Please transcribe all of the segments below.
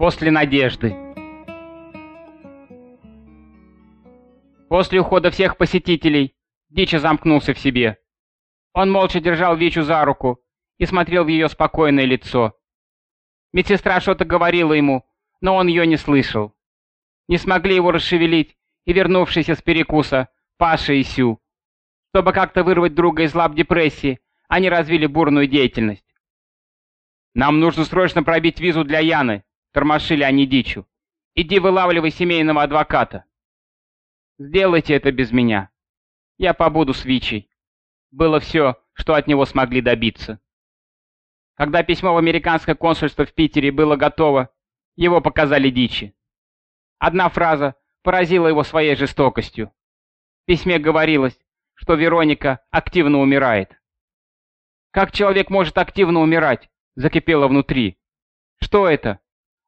После надежды. После ухода всех посетителей Дича замкнулся в себе. Он молча держал Вичу за руку и смотрел в ее спокойное лицо. Медсестра что-то говорила ему, но он ее не слышал. Не смогли его расшевелить и вернувшиеся с перекуса Паша и Сю. Чтобы как-то вырвать друга из лап депрессии, они развили бурную деятельность. «Нам нужно срочно пробить визу для Яны», — тормошили они дичу. «Иди вылавливай семейного адвоката». «Сделайте это без меня. Я побуду с Вичей». Было все, что от него смогли добиться. Когда письмо в американское консульство в Питере было готово, его показали дичи. Одна фраза поразила его своей жестокостью. В письме говорилось, что Вероника активно умирает. Как человек может активно умирать? закипело внутри. Что это?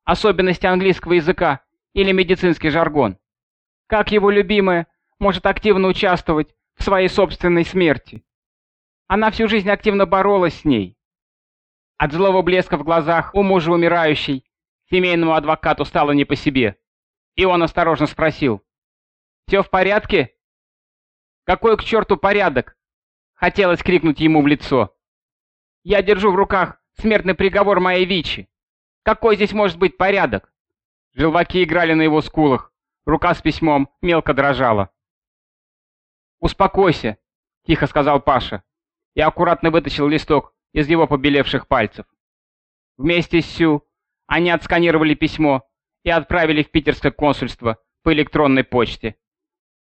Особенности английского языка или медицинский жаргон? Как его любимая может активно участвовать в своей собственной смерти? Она всю жизнь активно боролась с ней. От злого блеска в глазах у мужа умирающей семейному адвокату стало не по себе. И он осторожно спросил. «Все в порядке?» «Какой к черту порядок?» Хотелось крикнуть ему в лицо. «Я держу в руках Смертный приговор моей Вичи. Какой здесь может быть порядок? Желваки играли на его скулах. Рука с письмом мелко дрожала. «Успокойся», — тихо сказал Паша. И аккуратно вытащил листок из его побелевших пальцев. Вместе с Сю они отсканировали письмо и отправили в питерское консульство по электронной почте.